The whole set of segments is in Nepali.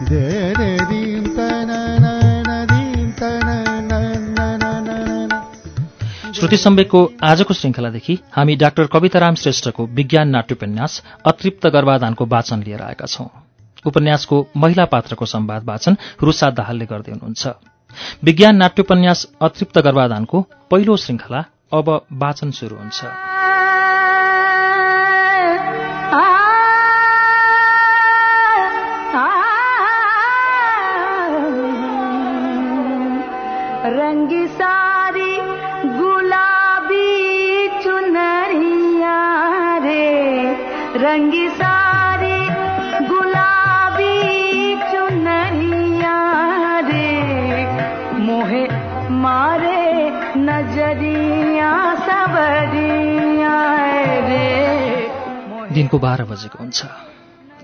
श्रुति सम्वेकको आजको श्रृङ्खलादेखि हामी डाक्टर कविताराम श्रेष्ठको विज्ञान नाट्योपन्यास अतृप्त गर्भाधानको वाचन लिएर आएका छौं। उपन्यासको महिला पात्रको संवाद वाचन रुसा दाहालले गर्दै हुनुहुन्छ। विज्ञान नाट्योपन्यास अतृप्त गर्भाधानको पहिलो श्रृङ्खला अब वाचन शुरू हुन्छ। दिनको बाह्र बजेको हुन्छ।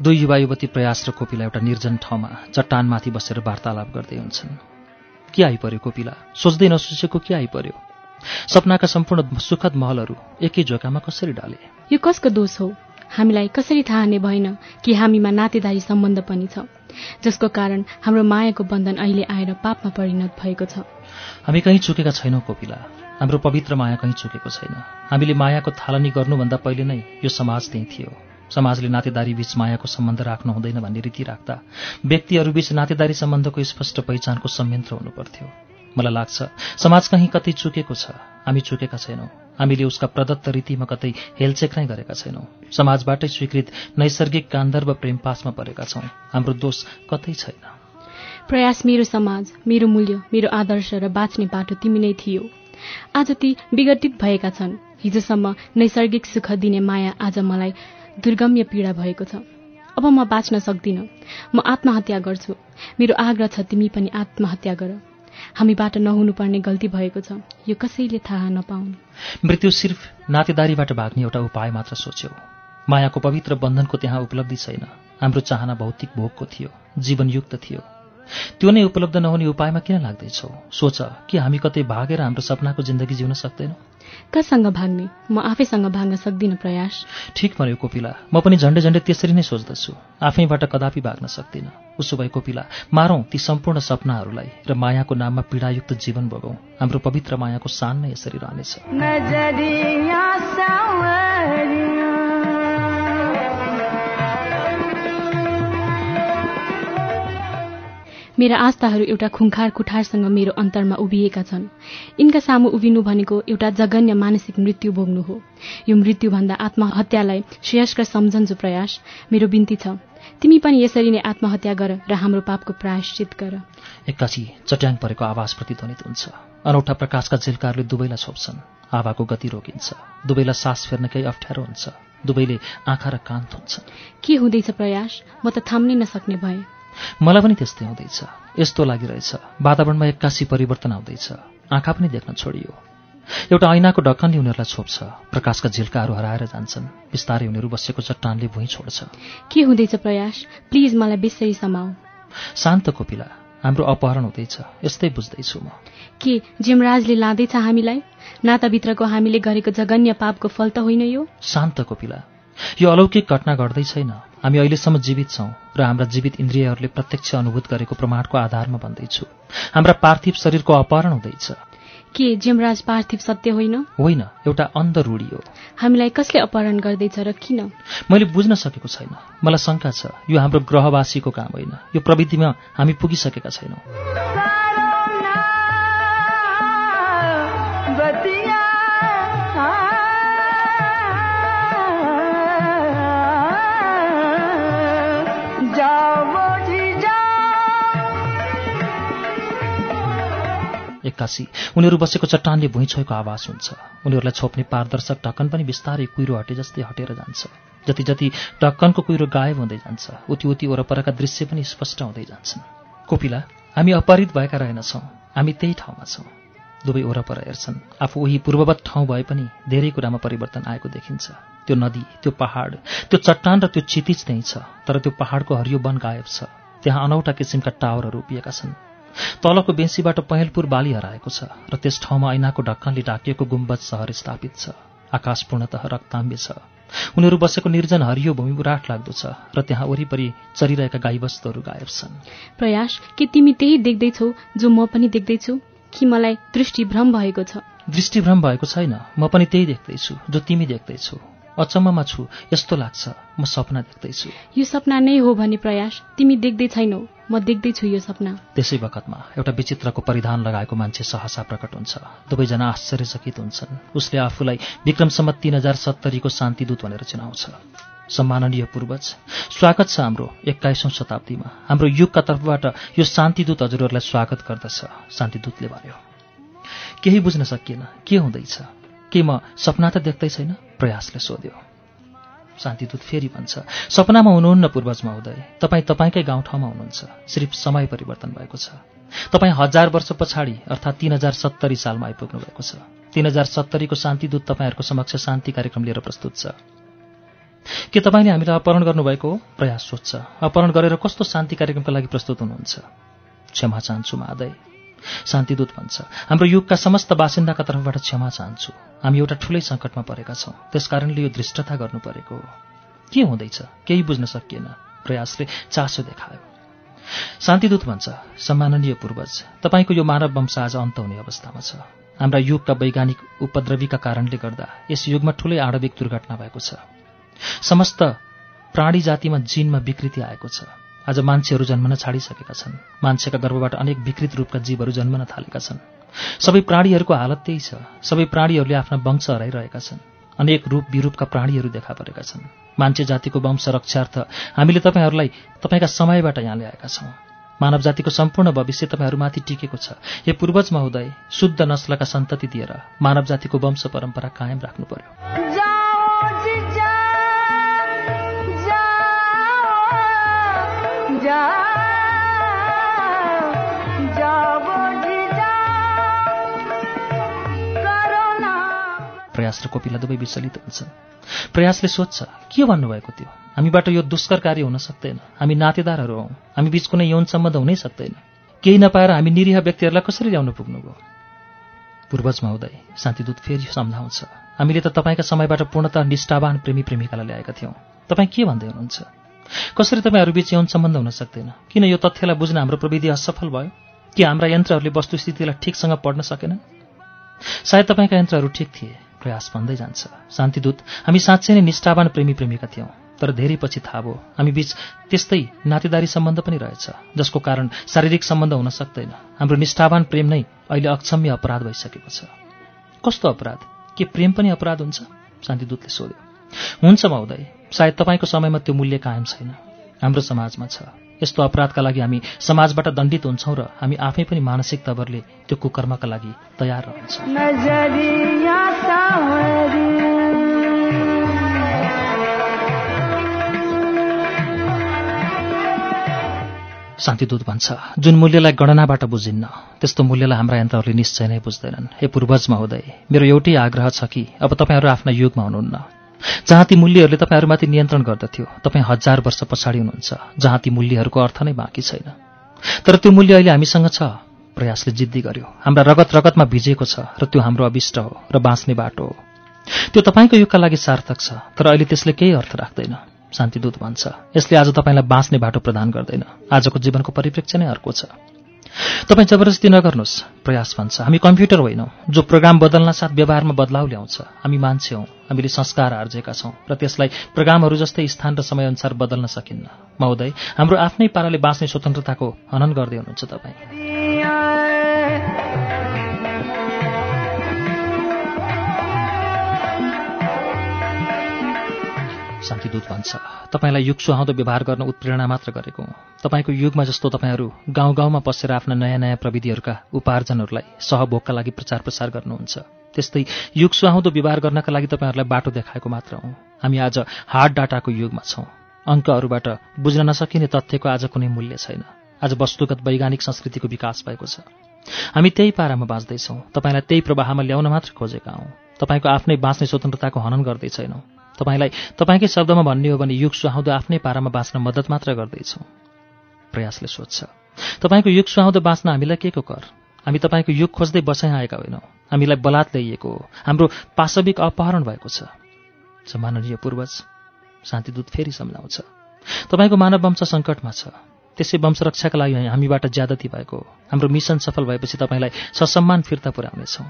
दुई युवा युवती प्रयास र कोपिला एउटा निर्जन ठाउँमा चट्टानमाथि बसेर वार्तालाप गर्दै हुन्छन्। के आइपर्यो कोपिला? सोच्दै नसोचेको के आइपर्यो सपनाका सम्पूर्ण सुखद महलहरू एकै झोकामा कसरी डाले यो कसको दोष हो? हामीलाई कसरी थाहा नै भएन कि हामीमा नातेदारी सम्बन्ध पनि छ जसको कारण हाम्रो मायाको बन्धन अहिले आएर पापमा परिणत भएको छ। हामी कहीँ चुकेका छैनौँ कोपिला। हाम्रो पवित्र माया कहीँ चुकेको छैन। हामीले मायाको थालनी गर्नुभन्दा पहिले नै यो समाज त्यही थियो। समाजले नातेदारी बीच मायाको सम्बन्ध राख्नु हुँदैन भन्ने रीति राख्दा व्यक्तिहरूबीच नातेदारी सम्बन्धको स्पष्ट पहिचानको संयन्त्र हुनुपर्थ्यो। मलाई लाग्छ समाज कहीँ कतै चुकेको छ। हामी चुकेका छैनौँ। हामीले उसका प्रदत्त रीतिमा कतै हेलचेक नै गरेका छैनौँ। समाजबाटै स्वीकृत नैसर्गिक गान्धर्व प्रेमपासमा परेका छौँ। हाम्रो दोष कतै छैन। प्रयास मेरो समाज मेरो मूल्य मेरो आदर्श र बाँच्ने बाटो तिमी नै थियो। आज ती विघटित भएका छन्। हिजोसम्म नैसर्गिक सुख दिने माया आज मलाई दुर्गम्य पीडा भएको छ। अब म बाँच्न सक्दिनँ। म आत्महत्या गर्छु। मेरो आग्रह छ तिमी पनि आत्महत्या गर। हामीबाट नहुनुपर्ने गल्ती भएको छ। यो कसैले थाहा नपाउनु। मृत्यु सिर्फ नातेदारीबाट भाग्ने एउटा उपाय मात्र सोच्यो। मायाको पवित्र बन्धनको त्यहाँ उपलब्धि छैन। हाम्रो चाहना भौतिक भोगको थियो। जीवनयुक्त थियो। त्यो नै उपलब्ध नहुने उपायमा किन लाग्दैछौ? सोच कि हामी कतै भागेर हाम्रो सपनाको जिन्दगी जिउन सक्दैनौँ? कसँग भाग्ने? म आफैसँग भाग्न सक्दिनँ प्रयास। ठिक भन्यो कोपिला। म पनि झन्डै झन्डै त्यसरी नै सोच्दछु। आफैबाट कदापि भाग्न सक्दिनँ। उसो भए कोपिला मारौँ ती सम्पूर्ण सपनाहरूलाई र मायाको नाममा पीडायुक्त जीवन भोगौँ। हाम्रो पवित्र मायाको सान नै यसरी रहनेछ। मेरा आस्थाहरू एउटा खुङखार कुठारसँग मेरो अन्तरमा उभिएका छन्। यिनका सामु उभिनु भनेको एउटा जघन्य मानसिक मृत्यु भोग्नु हो। यो मृत्युभन्दा आत्महत्यालाई श्रेयस्कर सम्झन्छु प्रयास। मेरो बिन्ती छ। तिमी पनि यसरी नै आत्महत्या गर र हाम्रो पापको प्रायश्चित गर। एक्कासी चट्याङ परेको आवाज प्रतिध्वनित हुन्छ। अनौठा प्रकाशका झिल्काहरूले दुवैलाई छोप्छन्। हावाको गति रोकिन्छ। दुवैलाई सास फेर्न केही अप्ठ्यारो हुन्छ। दुवैले आँखा र कान थुन्छन् के हुँदैछ प्रयास? म त थाम्नै नसक्ने भए। मलाई पनि त्यस्तै हुँदैछ। यस्तो लागिरहेछ। वातावरणमा एक्कासी परिवर्तन आउँदैछ। आँखा पनि देख्न छोडियो। एउटा ऐनाको ढक्कनले उनीहरूलाई छोप्छ। प्रकाशका झिल्काहरू हराएर जान्छन्। बिस्तारै उनीहरू बसेको चट्टानले भुइँ छोड्छ। के हुँदैछ प्रयास? प्लिज मलाई बेसरी समाऊ। शान्त कोपिला हाम्रो अपहरण हुँदैछ। यस्तै बुझ्दैछु म। के जेमराजले लाँदैछ हामीलाई? नाताभित्रको हामीले गरेको जघन्य पापको फल त होइन यो? शान्त कोपिला यो अलौकिक घटना घट्दै छैन। हामी अहिलेसम्म जीवित छौँ र हाम्रा जीवित इन्द्रियहरूले प्रत्यक्ष अनुभूत गरेको प्रमाणको आधारमा भन्दैछु हाम्रा पार्थिव शरीरको अपहरण हुँदैछ। के जेमराज पार्थिव सत्य होइन? होइन एउटा अन्ध रूढी हो। हामीलाई कसले अपहरण गर्दैछ र किन? मैले बुझ्न सकेको छैन। मलाई शङ्का छ यो हाम्रो ग्रहवासीको काम होइन। यो प्रविधिमा हामी पुगिसकेका छैनौँ। एक्कासी उनीहरू बसेको चट्टानले भुइँ छोएको आवाज हुन्छ उनीहरूलाई छोप्ने पारदर्शक ढक्कन पनि बिस्तारै कुहिरो हटे जस्तै हटेर जान्छ। जति जति ढक्कनको कुहिरो गायब हुँदै जान्छ उति उति वरपरका दृश्य पनि स्पष्ट हुँदै जान्छन्। कोपिला हामी अपरित भएका रहेनछौँ। हामी त्यही ठाउँमा छौँ। दुवै वरपर हेर्छन्। आफू उही पूर्ववत ठाउँ भए पनि धेरै कुरामा परिवर्तन आएको देखिन्छ। त्यो नदी त्यो पहाड त्यो चट्टान र त्यो क्षितिज नै छ तर त्यो पहाडको हरियो वन गायब छ। त्यहाँ अनौठा किसिमका टावरहरू उभिएका छन्। तलको बेसीबाट पहेँलपुर बाली हराएको छ र त्यस ठाउँमा ऐनाको ढक्कनले ढाकिएको गुम्बज सहर स्थापित छ। आकाश पूर्णतः रक्ताम्बे छ। उनीहरू बसेको निर्जन हरियो भूमि उराट लाग्दो छ र त्यहाँ वरिपरि चरिरहेका गाईवस्तुहरू गायब छन्। प्रयास के तिमी त्यही देख्दैछौ जो म पनि देख्दैछु? कि मलाई दृष्टिभ्रम भएको छ? दृष्टिभ्रम भएको छैन। म पनि त्यही देख्दैछु जो तिमी देख्दैछौ। अचम्ममा छु यस्तो लाग्छ। म सपना देख्दैछु। यो सपना नै हो भने प्रयास तिमी देख्दै छैनौ। म देख्दैछु यो सपना। त्यसै बखतमा एउटा विचित्रको परिधान लगाएको मान्छे सहसा प्रकट हुन्छ। दुवैजना आश्चर्यचकित हुन्छन्। उसले आफूलाई विक्रमसम्म तीन हजार सत्तरीको शान्तिदूत भनेर चिनाउँछ। सम्माननीय पूर्वज स्वागत छ हाम्रो एक्काइसौँ शताब्दीमा। हाम्रो युगका तर्फबाट यो शान्तिदूत हजुरहरूलाई स्वागत गर्दछ। शान्तिदूतले भन्यो केही बुझ्न सकिएन। के हुँदैछ? के म सपना त देख्दै छैन? प्रयासले सोध्यो। शान्तिदूत फेरि भन्छ सपनामा हुनुहुन्न पूर्वज महोदय तपाईँ तपाईँकै गाउँठाउँमा हुनुहुन्छ सिर्फ समय परिवर्तन भएको छ। तपाईँ हजार वर्ष पछाडि अर्थात् तिन हजार सत्तरी सालमा आइपुग्नु भएको छ। तिन हजार सत्तरीको शान्तिदूत तपाईँहरूको समक्ष शान्ति कार्यक्रम लिएर प्रस्तुत छ। के तपाईँले हामीलाई अपहरण गर्नुभएको प्रयास सोध्छ। अपहरण गरेर कस्तो शान्ति कार्यक्रमका लागि प्रस्तुत हुनुहुन्छ? क्षमा चाहन्छु मादय शान्तिदूत भन्छ। हाम्रो युगका समस्त बासिन्दाका तर्फबाट क्षमा चाहन्छु। हामी एउटा ठुलै सङ्कटमा परेका छौँ। त्यसकारणले यो धृष्टता गर्नु परेको हो। के हुँदैछ? केही बुझ्न सकिएन। प्रयासले चासो देखायो। शान्तिदूत भन्छ सम्माननीय पूर्वज तपाईँको यो मानव वंश आज अन्त हुने अवस्थामा छ। हाम्रा युगका वैज्ञानिक उपद्रवीका कारणले गर्दा यस युगमा ठुलै आणविक दुर्घटना भएको छ। समस्त प्राणी जातिमा जिनमा विकृति आएको छ। आज मान्छेहरू जन्मन छाडिसकेका छन्। मान्छेका गर्भबाट अनेक विकृत रूपका जीवहरू जन्मन थालेका छन्। सबै प्राणीहरूको हालत त्यही छ। सबै प्राणीहरूले आफ्ना वंश हराइरहेका छन्। अनेक रूप विरूपका प्राणीहरू देखा परेका छन्। मान्छे जातिको वंश रक्षार्थ हामीले तपाईँहरूलाई तपाईँका समयबाट यहाँ ल्याएका छौँ। मानव जातिको सम्पूर्ण भविष्य तपाईँहरूमाथि टिकेको छ। हे पूर्वज महोदय शुद्ध नस्लका सन्तति दिएर मानव जातिको वंश परम्परा कायम राख्नु पर्यो। प्रयास र कोपिला दुवै विचलित हुन्छन्। प्रयासले सोध्छ के भन्नुभएको थियो हामीबाट यो दुष्कर कार्य हुन सक्दैन। हामी नातेदारहरू हौँ। हामी बीच कुनै यौन सम्बन्ध हुनै सक्दैन। केही नपाएर हामी निरीह व्यक्तिहरूलाई कसरी ल्याउन पुग्नुभयो? पूर्वज महोदय शान्तिदूत फेरि सम्झाउँछ हामीले त तपाईँका समयबाट पूर्णतः निष्ठावान प्रेमी प्रेमिकालाई ल्याएका थियौँ। तपाईँ के भन्दै हुनुहुन्छ? कसरी तपाईँहरू बीच यौन सम्बन्ध हुन सक्दैन? किन यो तथ्यलाई बुझ्न हाम्रो प्रविधि असफल भयो? कि हाम्रा यन्त्रहरूले वस्तुस्थितिलाई ठिकसँग पढ्न सकेनन्? सायद तपाईँका यन्त्रहरू ठिक थिए। प्रयास भन्दै जान्छ। शान्तिदूत हामी साँच्चै नै निष्ठावान प्रेमी प्रेमिका थियौँ। तर धेरै पछि थाहा भयो हामी बीच त्यस्तै नातेदारी सम्बन्ध पनि रहेछ जसको कारण शारीरिक सम्बन्ध हुन सक्दैन। हाम्रो निष्ठावान प्रेम नै अहिले अक्षम्य अपराध भइसकेको छ। कस्तो अपराध? के प्रेम पनि अपराध हुन्छ? शान्तिदूतले सोध्यो। हुन्छ महोदय सायद तपाईँको समयमा त्यो मूल्य कायम छैन। हाम्रो समाजमा छ। यस्तो अपराधका लागि हामी समाजबाट दण्डित हुन्छौँ र हामी आफै पनि मानसिक तवरले त्यो कुकर्मका लागि तयार रहन्छौँ। शान्तिदूत भन्छ जुन मूल्यलाई गणनाबाट बुझिन्न त्यस्तो मूल्यलाई हाम्रा यन्त्रहरूले निश्चय नै बुझ्दैनन्। हे पूर्वज महोदय मेरो एउटै आग्रह छ कि अब तपाईँहरू आफ्ना युगमा हुनुहुन्न। जहाँ ती मूल्यहरूले तपाईँहरूमाथि नियन्त्रण गर्दथ्यो तपाईँ हजार वर्ष पछाडि हुनुहुन्छ जहाँ ती मूल्यहरूको अर्थ नै बाँकी छैन। तर त्यो मूल्य अहिले हामीसँग छ प्रयासले जिद्दी गर्यो। हाम्रा रगत रगतमा भिजेको छ र त्यो हाम्रो अभिष्ट हो र बाँच्ने बाटो हो। त्यो तपाईँको युगका लागि सार्थक छ तर अहिले त्यसले केही अर्थ राख्दैन। शान्तिदूत भन्छ यसले आज तपाईँलाई बाँच्ने बाटो प्रदान गर्दैन। आजको जीवनको परिप्रेक्ष्य नै अर्को छ। तपाईँ जबरजस्ती नगर्नुहोस् प्रयास भन्छ। हामी कम्प्युटर होइनौँ जो प्रोग्राम बदल्न साथ व्यवहारमा बदलाव ल्याउँछ। हामी मान्छे हौँ। हामीले संस्कार आर्जेका छौँ र त्यसलाई प्रोग्रामहरू जस्तै स्थान र समयअनुसार बदल्न सकिन्न। महोदय हाम्रो आफ्नै पाराले बाँच्ने स्वतन्त्रताको हनन गर्दै हुनुहुन्छ तपाईँ। शान्तिदूत भन्छ तपाईँलाई युग सुहाउँदो व्यवहार गर्न उत्प्रेरणा मात्र गरेको हुँ। तपाईँको युगमा जस्तो तपाईँहरू गाउँ गाउँमा पसेर आफ्ना नयाँ नयाँ प्रविधिहरूका उपार्जनहरूलाई सहभोगका लागि प्रचार प्रसार गर्नुहुन्छ। त्यस्तै युग सुहाउँदो व्यवहार गर्नका लागि तपाईँहरूलाई बाटो देखाएको मात्र हुँ। हामी आज हार्ड डाटाको युगमा छौँ। अङ्कहरूबाट बुझ्न नसकिने तथ्यको आज कुनै मूल्य छैन। आज वस्तुगत वैज्ञानिक संस्कृतिको विकास भएको छ। हामी त्यही पारामा बाँच्दैछौँ। तपाईँलाई त्यही प्रवाहमा ल्याउन मात्र खोजेका हौँ। तपाईँको आफ्नै बाँच्ने स्वतन्त्रताको हनन गर्दै छैनौँ। तपाईँलाई तपाईँकै शब्दमा भन्ने हो भने युग सुहाउँदो आफ्नै पारामा बाँच्न मद्दत मात्र गर्दैछौँ। प्रयासले सोध्छ तपाईँको युग सुहाउँदो बाँच्न हामीलाई के को कर? हामी तपाईँको युग खोज्दै बसाइ आएका होइनौँ। हामीलाई बलात् ल्याइएको हो। हाम्रो पाशविक अपहरण भएको छ। सम्माननीय पूर्वज शान्तिदूत फेरि सम्झाउँछ। तपाईँको मानव वंश सङ्कटमा छ। त्यसै वंशरक्षाका लागि हामीबाट ज्यादती भएको हाम्रो मिसन सफल भएपछि तपाईँलाई ससम्मान फिर्ता पुर्याउनेछौँ।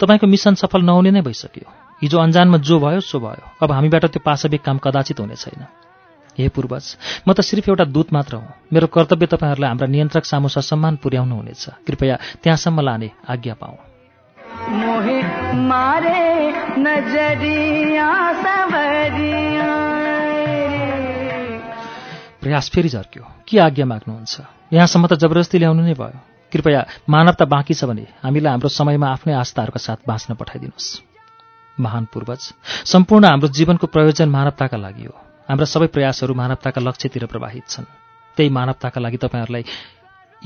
तपाईँको मिसन सफल नहुने नै भइसक्यो। हिजो अन्जानमा जो भयो सो भयो। अब हामीबाट त्यो पाशविक काम कदाचित हुने छैन। हे पूर्वज म त सिर्फ एउटा दूत मात्र हुँ। मेरो कर्तव्य तपाईँहरूलाई हाम्रा नियन्त्रक सामु ससम्मान पुर्याउनु हुनेछ कृपया त्यहाँसम्म लाने आज्ञा पाऊ। प्रयास फेरि झर्क्यो। के आज्ञा माग्नुहुन्छ? यहाँसम्म त जबरजस्ती ल्याउनु नै भयो। कृपया मानवता बाँकी छ भने हामीलाई हाम्रो समयमा आफ्नै आस्थाहरूका साथ बाँच्न पठाइदिनुहोस्। महान पूर्वज सम्पूर्ण हाम्रो जीवनको प्रयोजन मानवताका लागि हो। हाम्रा सबै प्रयासहरू मानवताका लक्ष्यतिर प्रवाहित छन्। त्यही मानवताका लागि तपाईँहरूलाई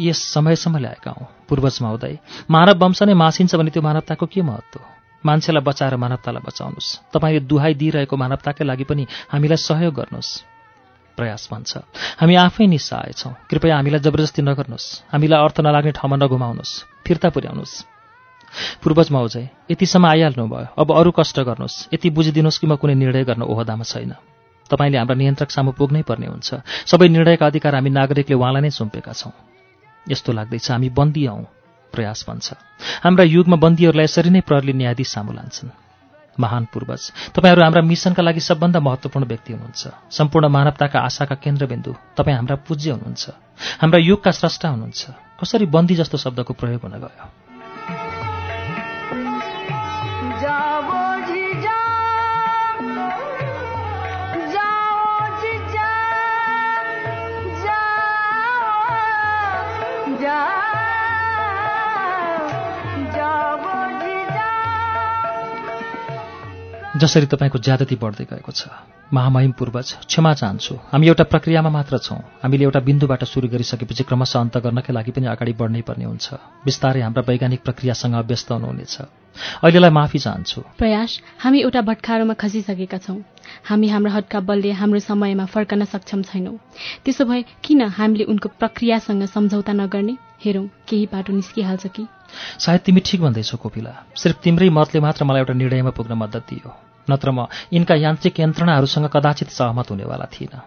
यस समयसम्म ल्याएका हौँ। पूर्वज महोदय मानव वंश नै मासिन्छ भने त्यो मानवताको के महत्त्व? मान्छेलाई बचाएर मानवतालाई बचाउनुहोस्। तपाईँले दुहाई दिइरहेको मानवताकै लागि पनि हामीलाई सहयोग गर्नुहोस्। प्रयास भन्छ। हामी आफै निस्सहाय छौँ कृपया हामीलाई जबरजस्ती नगर्नुहोस्। हामीलाई अर्थ नलाग्ने ठाउँमा नघुमाउनुहोस्। फिर्ता पुर्याउनुहोस्। पूर्वज महोदय यतिसम्म आइहाल्नु भयो अब अरू कष्ट गर्नुहोस्। यति बुझिदिनुहोस् कि म कुनै निर्णय गर्न ओहदामा छैन। तपाईँले हाम्रा नियन्त्रक सामु पुग्नै पर्ने हुन्छ। सबै निर्णयका अधिकार हामी नागरिकले उहाँलाई नै सुम्पेका छौँ। यस्तो लाग्दैछ हामी बन्दी हौँ प्रयास भन्छ। हाम्रा युगमा बन्दीहरूलाई यसरी नै प्रहरीले न्यायाधीश सामु लान्छन्। महान पूर्वज तपाईँहरू हाम्रा मिसनका लागि सबभन्दा महत्त्वपूर्ण व्यक्ति हुनुहुन्छ। सम्पूर्ण मानवताका आशाका केन्द्रबिन्दु तपाईँ हाम्रा पूज्य हुनुहुन्छ। हाम्रा युगका स्रष्टा हुनुहुन्छ। कसरी बन्दी जस्तो शब्दको प्रयोग हुन गयो? जसरी तपाईँको ज्यादती बढ्दै गएको छ। महामहिम पूर्वज क्षमा चाहन्छु। हामी एउटा प्रक्रियामा मात्र छौँ। हामीले एउटा बिन्दुबाट सुरु गरिसकेपछि क्रमशः अन्त गर्नकै लागि पनि अगाडि बढ्नै पर्ने हुन्छ। बिस्तारै हाम्रा वैज्ञानिक प्रक्रियासँग व्यस्त हुनुहुनेछ। अहिलेलाई माफी चाहन्छु। प्रयास हामी एउटा भट्कारोमा खसिसकेका छौँ। हामी हाम्रो हदका बलले हाम्रो समयमा फर्कन सक्षम छैनौँ। त्यसो भए किन हामीले उनको प्रक्रियासँग सम्झौता नगर्ने? हेरौँ केही बाटो निस्किहाल्छ कि? सायद तिमी ठिक भन्दैछौ कोपिला। सिर्फ तिम्रै मतले मात्र मलाई एउटा निर्णयमा पुग्न मद्दत दियो। नत्र म यिनका यान्त्रिक यन्त्रणाहरूसँग कदाचित सहमत हुनेवाला थिइनँ।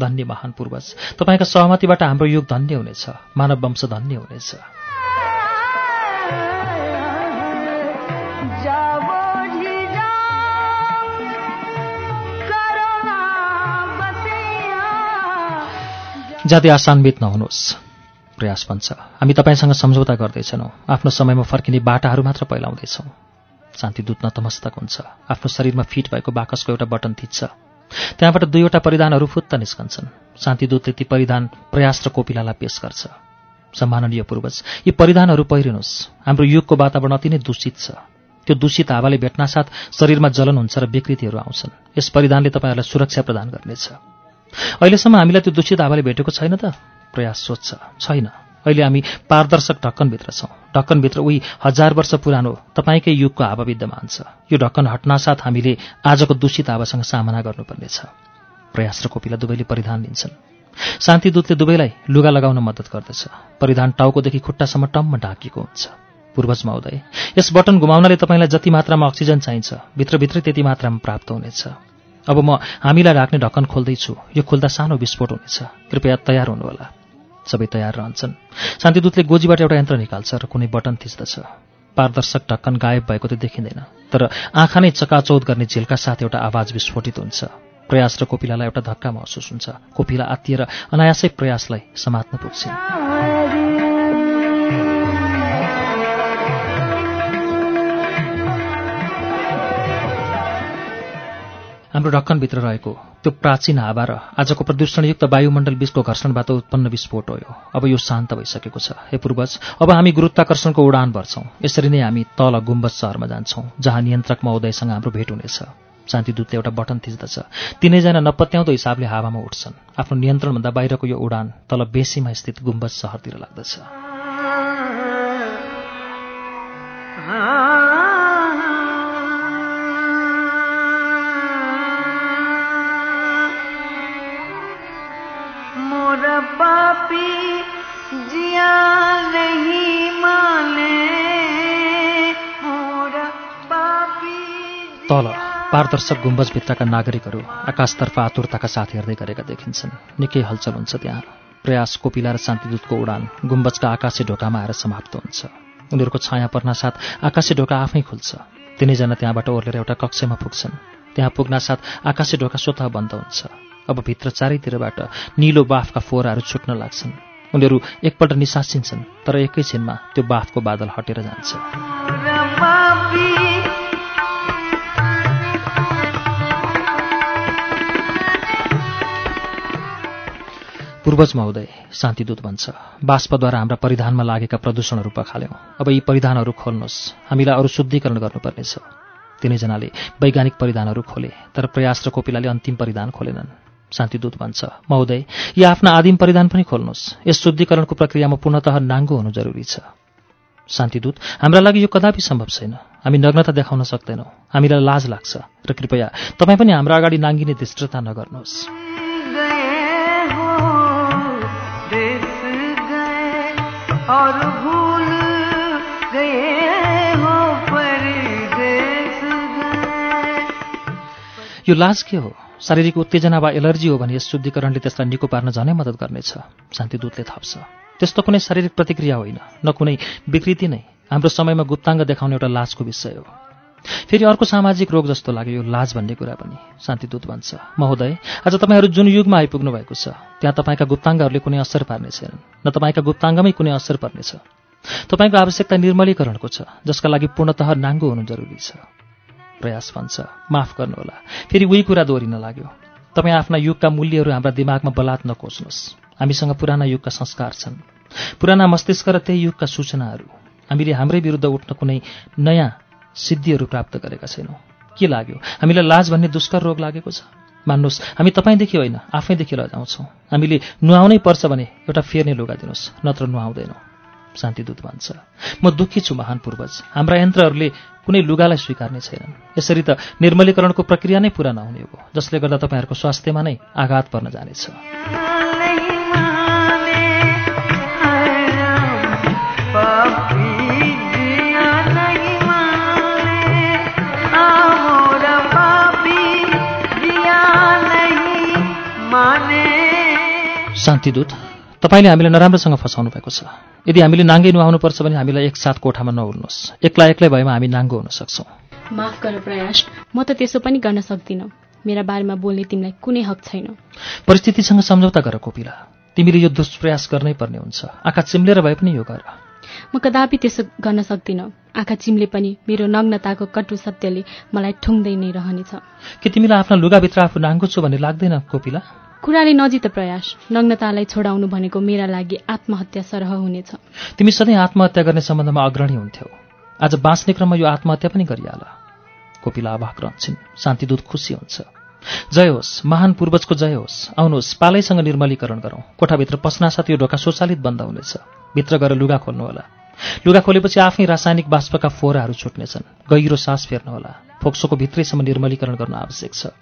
धन्य महान पूर्वज तपाईँका सहमतिबाट हाम्रो युग धन्य हुनेछ मानव वंश धन्य हुनेछ। ज्यादै आशान्वित नहुनुहोस् प्रयास भन्छ हामी तपाईँसँग सम्झौता गर्दैछौँ आफ्नो समयमा फर्किने बाटाहरू मात्र पैलाउँदैछौँ। शान्तिदूत नतमस्तक हुन्छ। आफ्नो शरीरमा फिट भएको बाकसको एउटा बटन थिच्छ। त्यहाँबाट दुईवटा परिधानहरू फुत्त निस्कन्छन्। शान्तिदूतले ती परिधान प्रयास र कोपिलालाई पेश गर्छ। सम्माननीय पूर्वज यी परिधानहरू पहिरिनुहोस्। हाम्रो युगको वातावरण अति नै दूषित छ। त्यो दूषित हावाले भेट्नासाथ शरीरमा जलन हुन्छ र विकृतिहरू आउँछन्। यस परिधानले तपाईँहरूलाई सुरक्षा प्रदान गर्नेछ। अहिलेसम्म हामीलाई त्यो दूषित हावाले भेटेको छैन त? प्रयास सोध्छ छैन। अहिले हामी पारदर्शक ढक्कनभित्र छौँ। ढक्कनभित्र उही हजार वर्ष पुरानो तपाईँकै युगको हावा विद्यमान छ। यो ढक्कन हट्नासाथ हामीले आजको दूषित हावासँग सामना गर्नुपर्नेछ। प्रयास र कोपिला दुवैले परिधान लिन्छन् शान्तिदूतले दुवैलाई लुगा लगाउन मद्दत गर्दछ। परिधान टाउकोदेखि खुट्टासम्म टम्म ढाकिएको हुन्छ। पूर्वज महोदय यस बटन घुमाउनाले तपाईँलाई जति मात्रामा अक्सिजन चाहिन्छ भित्रभित्रै त्यति मात्रामा प्राप्त हुनेछ। अब म हामीलाई राख्ने ढक्कन खोल्दैछु। यो खुल्दा सानो विस्फोट हुनेछ। कृपया तयार हुनुहोला। सबै तयार रहन्छन्। शान्तिदूतले गोजीबाट एउटा यन्त्र निकाल्छ र कुनै बटन थिच्दछ। पारदर्शक ढक्कन गायब भएको त देखिँदैन। तर आँखा नै चकाचौध गर्ने झिल्का साथ एउटा आवाज विस्फोटित हुन्छ। प्रयास र कोपिलालाई एउटा धक्का महसुस हुन्छ। कोपिला आत्तिएर अनायासै प्रयासलाई समात्न पुग्छिन्। हाम्रो ढक्कनभित्र रहेको त्यो प्राचीन हावा र आजको प्रदूषणयुक्त वायुमण्डल बीचको घर्षणबाट उत्पन्न विस्फोट हो अब यो शान्त भइसकेको छ हे पूर्वज अब हामी गुरुत्वाकर्षणको उडान भर्छौँ यसरी नै हामी तल गुम्बज सहरमा जान्छौँ जहाँ नियन्त्रक महोदयसँग हाम्रो भेट हुनेछ शान्तिदूतले एउटा बटन थिच्दछ तिनैजना नपत्याउँदो हिसाबले हावामा उठ्छन् आफ्नो नियन्त्रणभन्दा बाहिरको यो उडान तल बेसीमा स्थित गुम्बज सहरतिर लाग्दछ तल पारदर्शक गुम्बजभित्रका नागरिकहरू आकाशतर्फ आतुरताका साथ हेर्दै गरेका देखिन्छन्। निकै हलचल हुन्छ त्यहाँ। प्रयास कोपिला र शान्तिदूतको उडान गुम्बजका आकाशे ढोकामा आएर समाप्त हुन्छ। उनीहरूको छाया पर्नासाथ आकाशे ढोका आफै खुल्छ। तिनैजना त्यहाँबाट ओर्लेर एउटा कक्षमा पुग्छन्। त्यहाँ पुग्नासाथ आकाशे ढोका स्वतः बन्द हुन्छ। अब भित्र चारैतिरबाट निलो बाफका फोहराहरू छुट्न लाग्छन्। उनीहरू एकपल्ट निसासिन्छन् तर एकैछिनमा त्यो बाफको बादल हटेर जान्छ। मोर पापी पूर्वज महोदय शान्तिदूत भन्छ बाष्पद्वारा हाम्रा परिधानमा लागेका प्रदूषणहरू पखाल्यौँ। अब यी परिधानहरू खोल्नुहोस्। हामीलाई अरू शुद्धिकरण गर्नुपर्नेछ। तिनैजनाले वैज्ञानिक परिधानहरू खोले तर प्रयास र कोपिलाले अन्तिम परिधान खोलेनन्। शान्तिदूत भन्छ। महोदय यी आफ्ना आदिम परिधान पनि खोल्नुहोस्। यस शुद्धिकरणको प्रक्रियामा पूर्णतः नाङ्गो हुनु जरुरी छ। शान्तिदूत हाम्रा लागि यो कदापि सम्भव छैन। हामी नग्नता देखाउन सक्दैनौँ। हामीलाई लाज लाग्छ र कृपया तपाईँ पनि हाम्रो अगाडि नाङ्गिने धृष्टता नगर्नुहोस्। यो लाज के हो? शारीरिक उत्तेजना वा एलर्जी हो भने यस शुद्धिकरणले त्यसलाई निको पार्न झनै मद्दत गर्नेछ। शान्तिदूतले थप्छ। त्यस्तो कुनै शारीरिक प्रतिक्रिया होइन न कुनै विकृति नै। हाम्रो समयमा गुप्ताङ्ग देखाउने एउटा लाजको विषय हो। फेरि अर्को सामाजिक रोग जस्तो लाग्यो यो लाज भन्ने कुरा पनि। शान्तिदूत भन्छ महोदय आज तपाईँहरू जुन युगमा आइपुग्नु भएको छ त्यहाँ तपाईँका गुप्ताङ्गहरूले कुनै असर पार्ने छैनन् न तपाईँका गुप्ताङ्गमै कुनै असर पर्नेछ। तपाईँको आवश्यकता निर्मलीकरणको छ जसका लागि पूर्णतः नाङ्गो हुनु जरुरी छ। प्रयास भन्छ। माफ गर्नुहोला। फेरि उही कुरा दोहोरिन लाग्यो। तपाईँ आफ्ना युगका मूल्यहरू हाम्रा दिमागमा बलात् नकोच्नुहोस् हामीसँग पुराना युगका संस्कार छन्। पुराना मस्तिष्क र त्यही युगका सूचनाहरू। हामीले हाम्रै विरुद्ध उठ्न कुनै नयाँ सिद्धिहरू प्राप्त गरेका छैनौँ। के लाग्यो? हामीलाई लाज भन्ने दुष्कर रोग लागेको छ? मान्नुहोस् हामी तपाईँदेखि होइन आफैदेखि लजाउँछौँ। हामीले नुहाउनै पर्छ भने एउटा फेर्ने लुगा दिनुहोस् नत्र नुहाउँदैनौँ। शान्तिदूत भन्छ। म दुःखी छु महान पूर्वज। हाम्रा यन्त्रहरूले कुनै लुगालाई स्वीकार्ने छैनन्। यसरी त निर्मलीकरणको प्रक्रिया नै पुरा नहुने हो जसले गर्दा तपाईँहरूको स्वास्थ्यमा नै आघात पर्न जानेछ। शान्तिदूत तपाईँले हामीलाई नराम्रोसँग फसाउनु भएको छ। यदि हामीले नाङ्गै नुहाउनुपर्छ भने हामीलाई एकसाथ कोठामा नउर्नुहोस् एक्ला एक्लै भएमा हामी नाङ्गो हुन सक्छौँ। माफ गर प्रयास। म त त्यसो पनि गर्न सक्दिनँ। मेरा बारेमा बोल्ने तिमीलाई कुनै हक छैन। परिस्थितिसँग सम्झौता गर कोपिला। तिमीले यो दुष्प्रयास गर्नै पर्ने हुन्छ। आँखा चिम्लेर भए पनि यो गर। म कदापि त्यसो गर्न सक्दिनँ। आँखा चिम्ले पनि मेरो नग्नताको कटु सत्यले मलाई ठुङ्दै नै रहनेछ। के तिमीलाई आफ्ना लुगाभित्र आफू नाङ्गो छु भन्ने लाग्दैन कोपिला? कुराले नजित प्रयास। नग्नतालाई छोडाउनु भनेको मेरा लागि आत्महत्या सरह हुनेछ। तिमी सधैँ आत्महत्या गर्ने सम्बन्धमा अग्रणी हुन्थ्यौ। आज बाँच्ने क्रममा यो आत्महत्या पनि गरिहाल। कोपिला अभाग रहन्छन् शान्तिदूत खुसी हुन्छ। जय होस्। महान पूर्वजको जय होस्। आउनुहोस्। पालैसँग निर्मलीकरण गरौँ। कोठाभित्र पस्नासाथ यो ढोका स्वचालित बन्द हुनेछ। भित्र गएर लुगा खोल्नुहोला लुगा खोलेपछि आफै रासायनिक बाष्पका फोहराहरू छुट्नेछन्। गहिरो सास फेर्नुहोला फोक्सोको भित्रैसम्म निर्मलीकरण गर्न आवश्यक छ।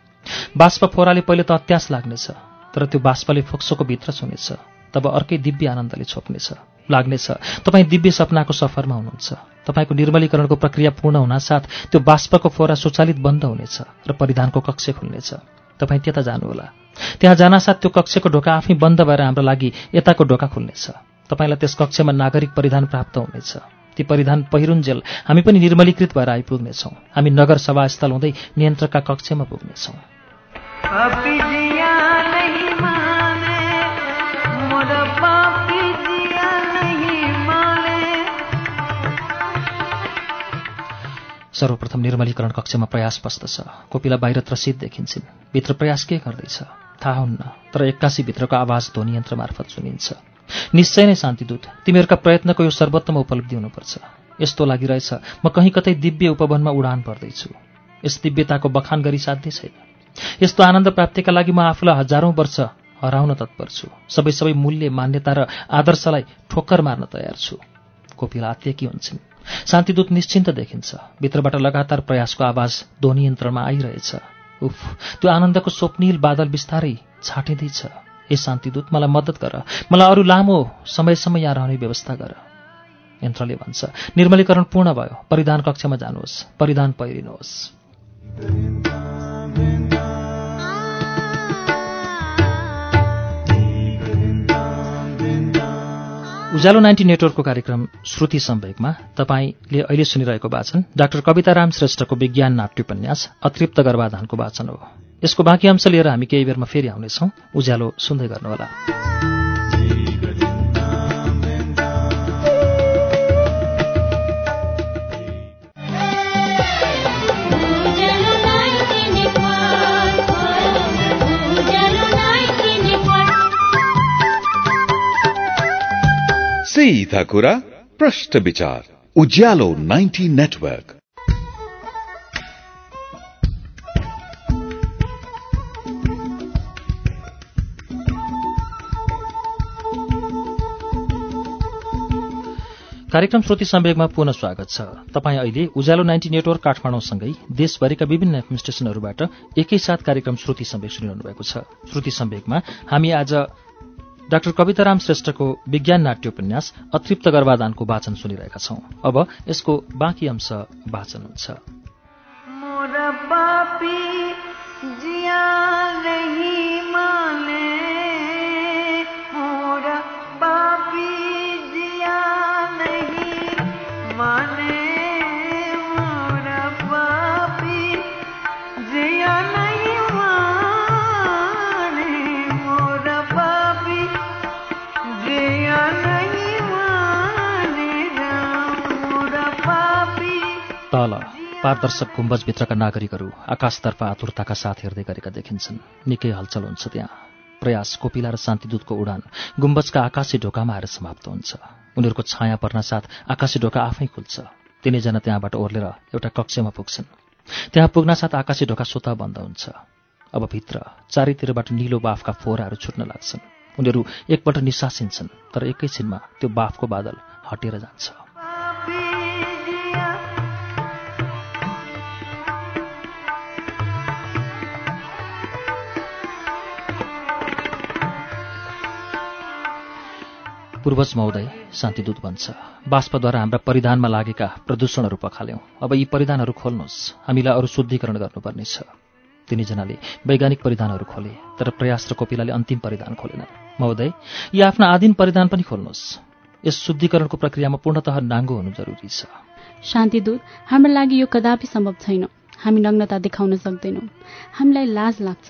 बाष्प फोहराले पहिले त अत्यास लाग्नेछ। तर त्यो बाष्पले फोक्सोको भित्र छुनेछ तब अर्कै दिव्य आनन्दले छोप्नेछ लाग्नेछ। तपाईँ दिव्य सपनाको सफरमा हुनुहुन्छ। तपाईँको निर्मलीकरणको प्रक्रिया पूर्ण हुनासाथ त्यो बाष्पको फोहरा स्वचालित बन्द हुनेछ र परिधानको कक्ष खुल्नेछ। तपाईँ त्यता जानुहोला। त्यहाँ जानासाथ त्यो कक्षको ढोका आफै बन्द भएर हाम्रो लागि यताको ढोका खुल्नेछ। तपाईँलाई त्यस कक्षमा नागरिक परिधान प्राप्त हुनेछ। ती परिधान पहिरुन्जेल हामी पनि निर्मलीकृत भएर आइपुग्नेछौँ। हामी नगर सभास्थल हुँदै नियन्त्रकका कक्षमा पुग्नेछौँ। सर्वप्रथम निर्मलीकरण कक्षमा प्रयास बस्दछ कोपिला बाहिर त्रसित देखिन्छन्। भित्र प्रयास के गर्दैछ? थाहा हुन्न तर एक्कासी भित्रको आवाज ध्वनि यन्त्र मार्फत सुनिन्छ। निश्चय नै शान्तिदूत तिमीहरूका प्रयत्नको यो सर्वोत्तम उपलब्धि हुनुपर्छ। यस्तो लागिरहेछ म कहीँ कतै दिव्य उपवनमा उडान पर्दैछु। यस दिव्यताको बखान गरी साध्य छैन। यस्तो आनन्द प्राप्तिका लागि म आफूलाई हजारौँ वर्ष हराउन तत्पर छु। सबै सबै मूल्य मान्यता र आदर्शलाई ठोक्कर मार्न तयार छु। कोपिला आत्तेकी हुन्छन्? शान्तिदूत निश्चिन्त देखिन्छ। भित्रबाट लगातार प्रयासको आवाज ध्वनि यन्त्रमा आइरहेछ। उफ त्यो आनन्दको स्वप्निल बादल बिस्तारै छाटिँदैछ। ए शान्तिदूत मलाई मद्दत गर। मलाई अरू लामो समयसम्म यहाँ रहने व्यवस्था गर। यन्त्रले भन्छ निर्मलीकरण पूर्ण भयो। परिधान कक्षमा जानुहोस्। परिधान पहिरिनुहोस्। उज्यालो नाइन्टी नेटवर्कको कार्यक्रम श्रुति सम्वेकमा तपाईँले अहिले सुनिरहेको वाचन डाक्टर कविताराम श्रेष्ठको विज्ञान नाट्योपन्यास अतृप्त गर्भाधानको वाचन हो। यसको बाँकी अंश लिएर हामी केही बेरमा फेरि आउनेछौँ। उज्यालो सुन्दै गर्नुहोला। सीधा कुरा विचार उज्यालो 90 नेटवर्क कार्यक्रम श्रुति सम्वेकमा पुनः स्वागत छ। तपाईँ अहिले उज्यालो नाइन्टी नेटवर्क काठमाडौँसँगै देशभरिका विभिन्न एफएम स्टेशनहरूबाट एकैसाथ कार्यक्रम श्रुति सम्वेक सुनिरहनु भएको छ। श्रुति सम्वेकमा हामी आज डाक्टर कविताराम श्रेष्ठको विज्ञान नाट्योपन्यास अतृप्त गर्भाधानको वाचन सुनिरहेका छौं। अब यसको बाँकी अंश वाचन हुन्छ। जिया नहीं पारदर्शक गुम्बजभित्रका नागरिकहरू आकाशतर्फ आतुरताका साथ हेर्दै गरेका देखिन्छन्। निकै हलचल हुन्छ त्यहाँ। प्रयास कोपिला र शान्तिदूतको उडान गुम्बजका आकाशी ढोकामा आएर समाप्त हुन्छ। उनीहरूको छाया पर्न साथ आकाशी ढोका आफै खुल्छ। तिनैजना त्यहाँबाट ओर्लेर एउटा कक्षमा पुग्छन्। त्यहाँ पुग्न साथ आकाशी ढोका स्वतः बन्द हुन्छ। अब भित्र चारैतिरबाट निलो बाफका फोहोराहरू छुट्न लाग्छन्। उनीहरू एकपल्ट निसासिन्छन् तर एकैछिनमा त्यो बाफको बादल हटेर जान्छ। पूर्वज महोदय शान्तिदूत भन्छ बाष्पद्वारा हाम्रा परिधानमा लागेका प्रदूषणहरू पखाल्यौँ। अब यी परिधानहरू खोल्नुहोस्। हामीलाई अरू शुद्धिकरण गर्नुपर्नेछ। तिनीजनाले वैज्ञानिक परिधानहरू खोले तर प्रयास र कोपिलाले अन्तिम परिधान खोलेनन्। महोदय यी आफ्ना आदिम परिधान पनि खोल्नुहोस्। यस शुद्धिकरणको प्रक्रियामा पूर्णतः नाङ्गो हुनु जरुरी छ। शान्तिदूत हाम्रो लागि यो कदापि सम्भव छैन। हामी नग्नता देखाउन सक्दैनौँ। हामीलाई लाज लाग्छ।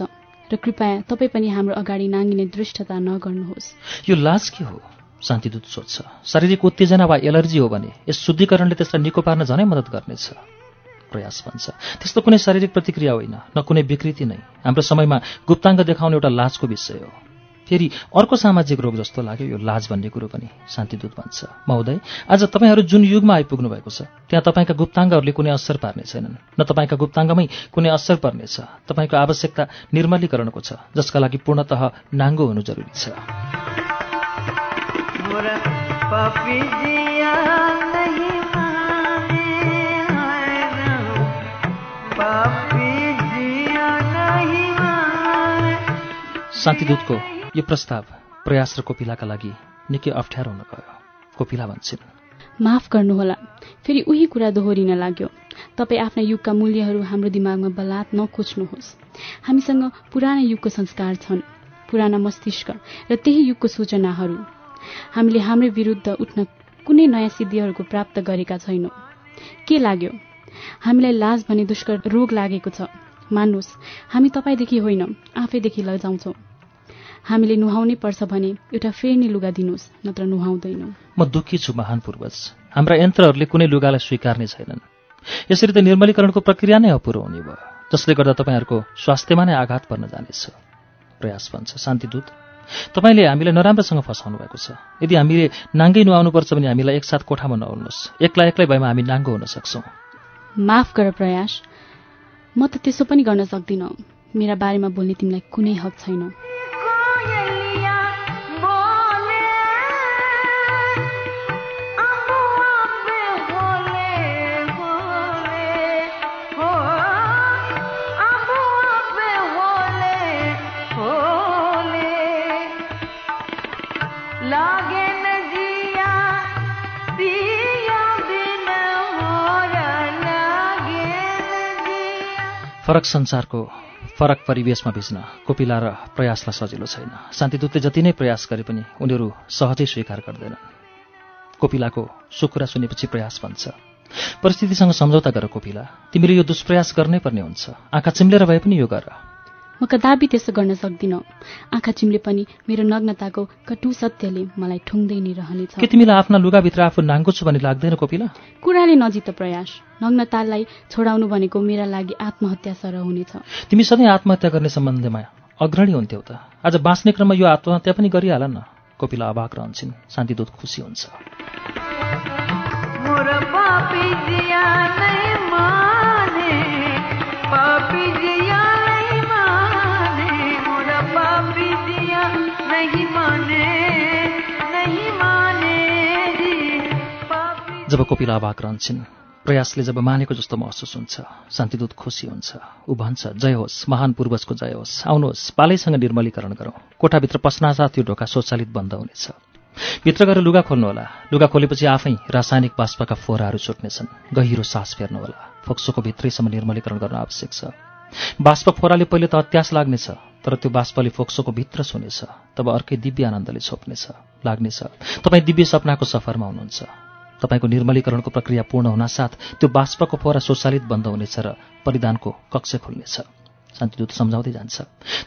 र कृपया तपाईँ पनि हाम्रो अगाडि नाङ्गिने दृष्टता नगर्नुहोस्। यो लाज के हो? शान्तिदूत सोध्छ शारीरिक उत्तेजना वा एलर्जी हो भने यस शुद्धिकरणले त्यसलाई निको पार्न झनै मद्दत गर्नेछ। प्रयास भन्छ। त्यस्तो कुनै शारीरिक प्रतिक्रिया होइन न कुनै विकृति नै। हाम्रो समयमा गुप्ताङ्ग देखाउने एउटा लाजको विषय हो। फेरि अर्को सामाजिक रोग जस्तो लाग्यो यो लाज भन्ने कुरो पनि शान्तिदूत भन्छ। महोदय आज तपाईँहरू जुन युगमा आइपुग्नु भएको छ त्यहाँ तपाईँका गुप्ताङ्गहरूले कुनै असर पार्ने छैनन्। न तपाईँका गुप्ताङ्गमै कुनै असर पर्नेछ। तपाईँको आवश्यकता निर्मलीकरणको छ जसका लागि पूर्णतः नाङ्गो हुनु जरुरी छ। मोरा पापी जिया नहीं माने हाय राम पापी जिया नहीं माने। शान्तिदूतको यो प्रस्ताव प्रयास र कोपिलाका लागि निकै अप्ठ्यारो हुन गयो कोपिला भन्छन्। माफ गर्नुहोला फेरि उही कुरा दोहोरिन लाग्यो। तपाईँ आफ्ना युगका मूल्यहरू हाम्रो दिमागमा बलात् नखोज्नुहोस्। हामीसँग पुराना युगको संस्कार छन् पुराना मस्तिष्क र त्यही युगको सूचनाहरू। हामीले हाम्रो विरुद्ध उठ्न कुनै नयाँ सिद्धिहरूको प्राप्त गरेका छैनौँ। के लाग्यो? हामीलाई लाज भने दुष्कर रोग लागेको छ। मान्नुहोस् हामी तपाईँदेखि होइन आफैदेखि लजाउँछौँ। हामीले नुहाउनै पर्छ भने एउटा फेर्ने लुगा दिनुहोस् नत्र नुहाउँदैनौँ। म दुःखी छु महान पूर्वज। हाम्रा यन्त्रहरूले कुनै लुगालाई स्वीकार्ने छैनन्। यसरी त निर्मलीकरणको प्रक्रिया नै अपुरो हुने भयो जसले गर्दा तपाईँहरूको स्वास्थ्यमा नै आघात पर्न जानेछ। प्रयास भन्छ शान्तिदूत तपाईँले हामीलाई नराम्रोसँग फसाउनु भएको छ। यदि हामीले नाङ्गै नुहाउनुपर्छ भने हामीलाई एकसाथ कोठामा नआउनुहोस् एक्ला एक्लै भएमा हामी नाङ्गो हुन सक्छौँ। माफ गर प्रयास। म त त्यसो पनि गर्न सक्दिनँ। मेरा बारेमा बोल्ने तिमीलाई कुनै हक छैन। फरक संसारको फरक परिवेशमा भिज्न कोपिला र प्रयासलाई सजिलो छैन। शान्तिदूतले जति नै प्रयास गरे पनि उनीहरू सहजै स्वीकार गर्दैनन्। कोपिलाको सुकुरा सुनेपछि प्रयास भन्छ परिस्थितिसँग सम्झौता गर कोपिला। तिमीले यो दुष्प्रयास गर्नै पर्ने हुन्छ। आँखा चिम्लेर भए पनि यो गर। म कदापि त्यसो गर्न सक्दिनँ। आँखा चिम्ले पनि मेरो नग्नताको कटु सत्यले मलाई ठुङ्दै नै रहनेछ। के तिमीलाई आफ्ना लुगाभित्र आफू नाङ्गो छु भन्ने लाग्दैन कोपिला? कुराले नजित प्रयास। नग्नतालाई छोडाउनु भनेको मेरा लागि आत्महत्या सरह हुनेछ। तिमी सधैँ आत्महत्या गर्ने सम्बन्धमा अग्रणी हुन्थ्यौ त। आज बाँच्ने क्रममा यो आत्महत्या पनि गरिहाल न। कोपिला अभाग रहन्छन् शान्तिदूत खुसी हुन्छ। जब कोपिला अभाग रहन्छन् प्रयासले जब मानेको जस्तो महसुस हुन्छ शान्तिदूत खुसी हुन्छ। ऊ भन्छ जय होस् महान पूर्वजको जय होस्। आउनुहोस् पालैसँग निर्मलीकरण गरौँ। कोठाभित्र पस्नासाथ त्यो ढोका स्वचालित बन्द हुनेछ। भित्र गएर लुगा खोल्नुहोला। लुगा खोलेपछि आफै रासायनिक बाष्पका फोहोराहरू छुट्नेछन्। गहिरो सास फेर्नुहोला। फोक्सोको भित्रैसम्म निर्मलीकरण गर्न आवश्यक छ। बाष्प फोहोराले पहिले त अत्यास लाग्नेछ तर त्यो बाष्पले फोक्सोको भित्र छुनेछ। तब अर्कै दिव्य आनन्दले छोप्नेछ। लाग्नेछ। तपाईँ दिव्य सपनाको सफरमा हुनुहुन्छ। तपाईँको निर्मलीकरणको प्रक्रिया पूर्ण हुनासाथ त्यो बाष्पको फोहरा स्वचालित बन्द हुनेछ र परिधानको कक्ष खुल्नेछ। शान्तिदूत सम्झाउँदै जान्छ।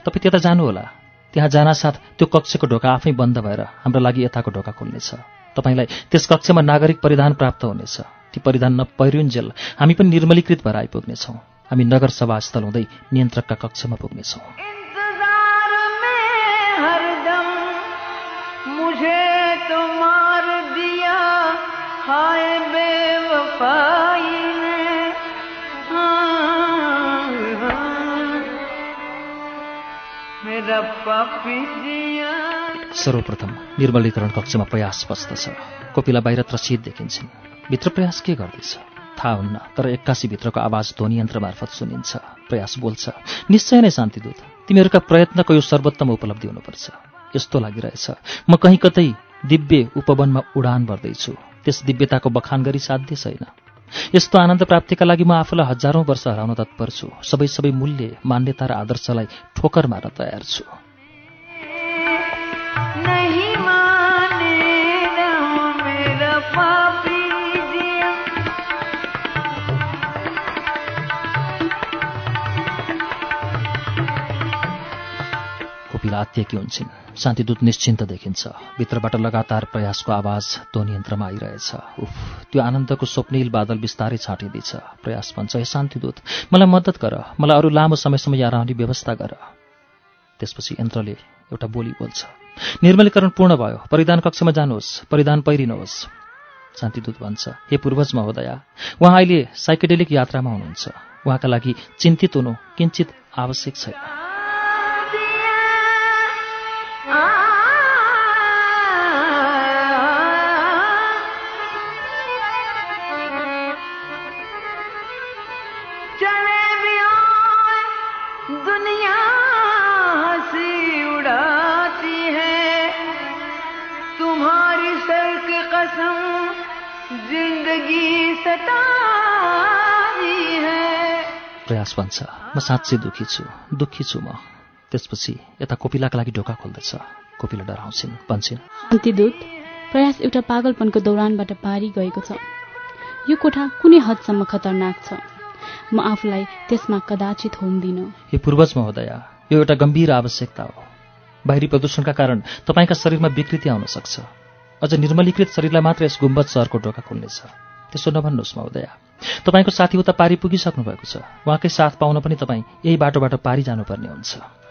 तपाईँ त्यता जानुहोला। त्यहाँ जानासाथ त्यो कक्षको ढोका आफै बन्द भएर हाम्रो लागि यताको ढोका खुल्नेछ। तपाईँलाई त्यस कक्षमा नागरिक परिधान प्राप्त हुनेछ। ती परिधान नपहिरुन्जेल हामी पनि निर्मलीकृत भएर आइपुग्नेछौँ। हामी नगर सभा स्थल हुँदै नियन्त्रकका कक्षमा पुग्नेछौँ। हाय सर्वप्रथम निर्मलीकरण कक्षमा प्रयास बस्दछ। कोपिला बाहिर त्रसित देखिन्छन्। भित्र प्रयास के गर्दैछ? थाहा हुन्न तर एक्कासी भित्रको आवाज ध्वनि यन्त्र मार्फत सुनिन्छ। प्रयास बोल्छ। निश्चय नै शान्तिदूत तिमीहरूका प्रयत्नको यो सर्वोत्तम उपलब्धि हुनुपर्छ। यस्तो लागिरहेछ। म कहीँ कतै दिव्य उपवनमा उडान भर्दैछु। त्यस दिव्यताको बखान गरी साध्य छैन। यस्तो आनन्द प्राप्तिका लागि म आफूलाई हजारौँ वर्ष हराउन तत्पर छु। सबै सबै मूल्य मान्यता र आदर्शलाई ठोकर मार्न तयार छु। कोपिला आत्तिएकी हुन्छन्। शान्तिदूत निश्चिन्त देखिन्छ। भित्रबाट लगातार प्रयासको आवाज ध्वनि यन्त्रमा आइरहेछ। उफ त्यो आनन्दको स्वप्निल बादल बिस्तारै छाँटिँदैछ प्रयास भन्छ हे शान्तिदूत मलाई मद्दत गर। मलाई अरू लामो समयसम्म यहाँ रहने व्यवस्था गर। त्यसपछि यन्त्रले एउटा बोली बोल्छ। निर्मलीकरण पूर्ण भयो। परिधान कक्षमा जानुहोस्। परिधान पहिरिनुहोस्। शान्तिदूत भन्छ हे पूर्वज महोदया उहाँ अहिले साइकेडेलिक यात्रामा हुनुहुन्छ। उहाँका लागि चिन्तित हुनु किञ्चित आवश्यक छैन। प्रयास भन्छ म साँच्चै दुःखी छु। दुःखी छु म। त्यसपछि यता कोपिलाका लागि ढोका खोल्दछ। कोपिला डराउँछिन् भन्छन् शान्तिदूत प्रयास एउटा पागलपनको दौरानबाट पारी गएको छ। यो कोठा कुनै हदसम्म खतरनाक छ। म आफूलाई त्यसमा कदाचित होम्दिन। हे पूर्वज महोदया यो एउटा गम्भीर आवश्यकता हो। बाहिरी प्रदूषणका कारण तपाईँका शरीरमा विकृति आउन सक्छ। अझ निर्मलीकृत शरीरलाई मात्र यस गुम्बद सहरको ढोका खुल्नेछ। त्यसो नभन्नुहोस् महोदया। तपाईँको साथी उता पारी पुगिसक्नु भएको छ। उहाँकै साथ पाउन पनि तपाईँ यही बाटोबाट पारी जानुपर्ने हुन्छ।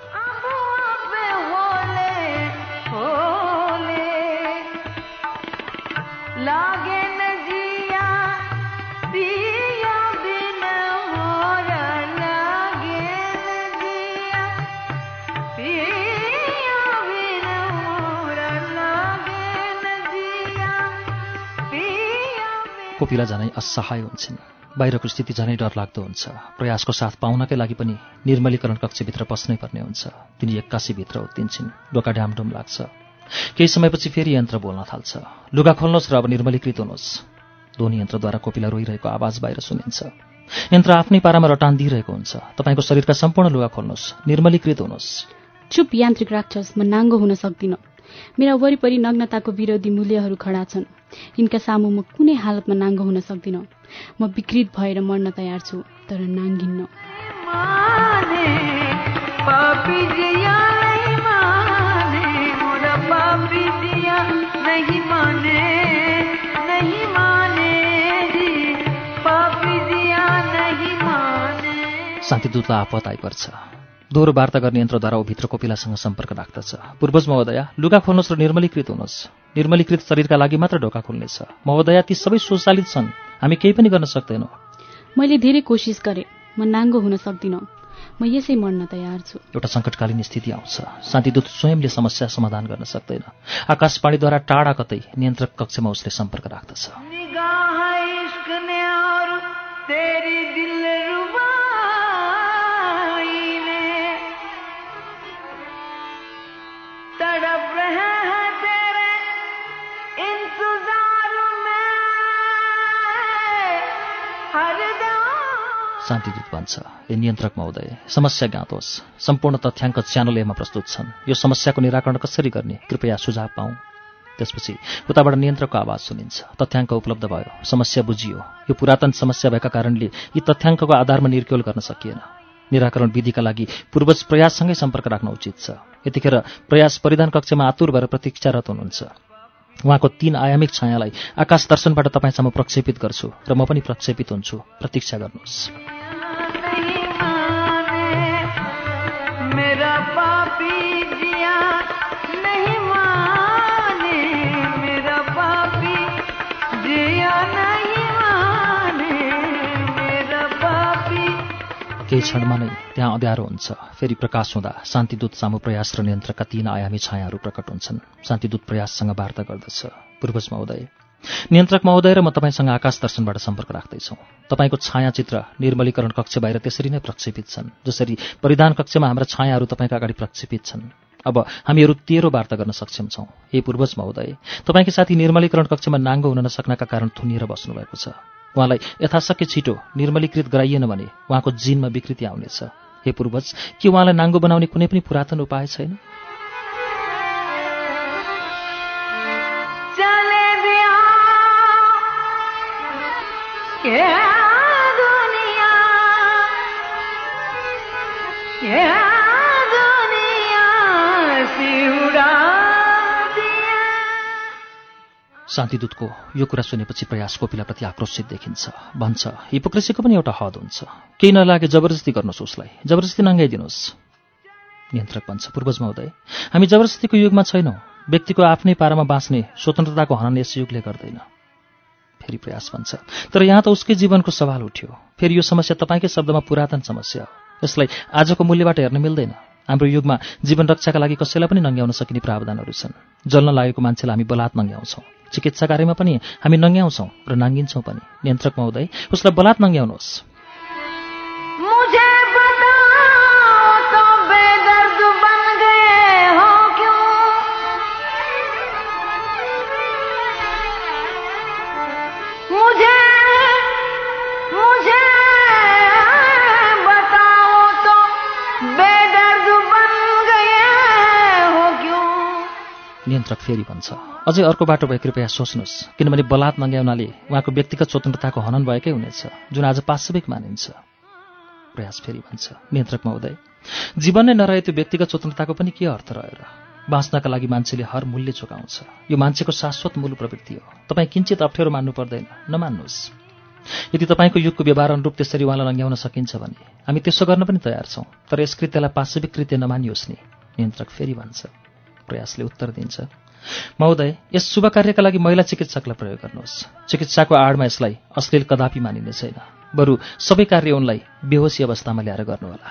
कोपिला झनै असहाय हुन्छन्। बाहिरको स्थिति झनै डरलाग्दो हुन्छ। प्रयासको साथ पाउनकै लागि पनि निर्मलीकरण कक्षभित्र पस्नै पर्ने हुन्छ। तिनी एक्कासीभित्र उत्तिन्छन्। डोका ढ्यामढुम लाग्छ। केही समयपछि फेरि यन्त्र बोल्न थाल्छ। लुगा खोल्नुहोस् र अब निर्मलीकृत हुनुहोस्। ध्वनि यन्त्रद्वारा कोपिला रोइरहेको आवाज बाहिर सुनिन्छ। यन्त्र आफ्नै पारामा रटान दिइरहेको हुन्छ। तपाईँको शरीरका सम्पूर्ण लुगा खोल्नुहोस्। निर्मलीकृत हुनुहोस्। चुप यान्त्रिक राक्षस म नाङ्गो हुन सक्दिनँ। मेरा वरिपरि नग्नताको विरोधी मूल्यहरू खडा छन्। यिनका सामु म कुनै हालतमा नाङ्गो हुन सक्दिनँ। म विकृत भएर मर्न तयार छु तर नाङ्गिन्न। माने पापी जिया नहीं माने मोरा पापी जिया नहीं माने नहीं माने जी। पापी जिया नहीं माने। शान्तिदूतलाई आपत आइपर्छ। दोहोरो वार्ता गर्ने यन्त्रद्वारा ऊ भित्र कोपिलासँग सम्पर्क राख्दछ। पूर्वज महोदया लुगा खोल्नुहोस् र निर्मलीकृत हुनुहोस्। निर्मलीकृत शरीरका लागि मात्र ढोका खुल्नेछ। महोदया ती सबै स्वचालित छन्। हामी केही पनि गर्न सक्दैनौँ। मैले धेरै कोसिस गरेँ। म नाङ्गो हुन सक्दिनँ। म यसै मर्न तयार छु। एउटा सङ्कटकालीन स्थिति आउँछ। शान्तिदूत स्वयंले समस्या समाधान गर्न सक्दैन। आकाशवाणीद्वारा टाढा कतै नियन्त्रक कक्षमा उसले सम्पर्क राख्दछ। शान्तिदूत भन्छ। ए नियन्त्रक महोदय समस्या ज्ञातोस् सम्पूर्ण तथ्याङ्क च्यानल एमा प्रस्तुत छन्। यो समस्याको निराकरण कसरी गर्ने? कृपया सुझाव पाऊँ। त्यसपछि उताबाट नियन्त्रकको आवाज सुनिन्छ। तथ्याङ्क उपलब्ध भयो। समस्या बुझियो। यो पुरातन समस्या भएका कारणले यी तथ्याङ्कको आधारमा निर्क्योल गर्न सकिएन। निराकरण विधिका लागि पूर्वज प्रयाससँगै सम्पर्क राख्न उचित छ। यतिखेर प्रयास परिधान कक्षमा आतुर भएर प्रतीक्षारत हुनुहुन्छ। उहाँको तीन आयामिक छायालाई आकाश दर्शनबाट तपाईँसम्म प्रक्षेपित गर्छु र म पनि प्रक्षेपित हुन्छु। प्रतीक्षा गर्नुहोस्। क्षणमा नै त्यहाँ अँध्यारो हुन्छ। फेरि प्रकाश हुँदा शान्तिदूत सामु प्रयास र नियन्त्रकका तीन आयामी छायाहरू प्रकट हुन्छन्। शान्तिदूत प्रयाससँग वार्ता गर्दछ। पूर्वज महोदय नियन्त्रक महोदय र म तपाईँसँग आकाश दर्शनबाट सम्पर्क राख्दैछौँ। तपाईँको छायाचित्र निर्मलीकरण कक्ष बाहिर त्यसरी नै प्रक्षेपित छन् जसरी परिधान कक्षमा हाम्रा छायाहरू तपाईँका अगाडि प्रक्षेपित छन्। अब हामीहरू तेह्रो वार्ता गर्न सक्षम छौँ। हे पूर्वज महोदय तपाईँकी साथी निर्मलीकरण कक्षमा नाङ्गो हुन नसक्नका कारण थुनिएर बस्नुभएको छ। उहाँलाई यथाशक्य छिटो निर्मलीकृत गराइएन भने उहाँको जिनमा विकृति आउनेछ। हे पूर्वज के उहाँलाई नाङ्गो बनाउने कुनै पनि पुरातन उपाय छैन? चले शान्तिदूतको यो कुरा सुनेपछि प्रयास कोपिलाप्रति आक्रोशित देखिन्छ। भन्छ हिपोक्रेसीको पनि एउटा हद हुन्छ। केही नलागे जबरजस्ती गर्नुहोस् उसलाई। जबरजस्ती नङ्गाइदिनुहोस् नियन्त्रक भन्छ पूर्वज महोदय हामी जबरजस्तीको युगमा छैनौँ। व्यक्तिको आफ्नै पारामा बाँच्ने स्वतन्त्रताको हनन यस युगले गर्दैन। फेरि प्रयास भन्छ तर यहाँ त उसकै जीवनको सवाल उठ्यो। फेरि यो समस्या तपाईँकै शब्दमा पुरातन समस्या हो। यसलाई आजको मूल्यबाट हेर्न मिल्दैन। हाम्रो युगमा जीवन रक्षाका लागि कसैलाई पनि नङ्ग्याउन सकिने प्रावधानहरू छन्। जल्न लागेको मान्छेलाई हामी बलात् नङ्ग्याउँछौँ चिकित्सा कार्यमा पनि हामी नङ्ग्याउँछौँ र नाङ्गिन्छौँ पनि। नियन्त्रक महोदय उसलाई बलात् नङ्ग्याउनुहोस्। नियन्त्रक फेरि भन्छ। अझै अर्को बाटो भए कृपया सोच्नुहोस्। किनभने बलात् नङ्ग्याउनाले उहाँको व्यक्तिगत स्वतन्त्रताको हनन भएकै हुनेछ। जुन आज पाशविक मानिन्छ। प्रयास फेरि भन्छ। नियन्त्रक महोदय जीवन नै नरहे त्यो व्यक्तिगत स्वतन्त्रताको पनि के अर्थ रह्यो र बाँच्नका लागि मान्छेले हर मूल्य चुकाउँछ। यो मान्छेको शाश्वत मूल प्रवृत्ति हो। तपाईँ किञ्चित अप्ठ्यारो मान्नु पर्दैन। नमान्नुहोस्। यदि तपाईँको युगको व्यवहार अनुरूप त्यसरी उहाँलाई लङ्घ्याउन सकिन्छ भने हामी त्यसो गर्न पनि तयार छौँ। तर यस कृत्यलाई पाशविक कृत्य नमानियोस् नि। नियन्त्रक फेरि भन्छ। प्रयासले उत्तर दिन्छ। महोदय यस शुभ कार्यका लागि महिला चिकित्सकलाई प्रयोग गर्नुहोस्। चिकित्साको आडमा यसलाई अश्लील कदापि मानिने छैन। बरु सबै कार्य उनलाई बेहोसी अवस्थामा ल्याएर गर्नुहोला।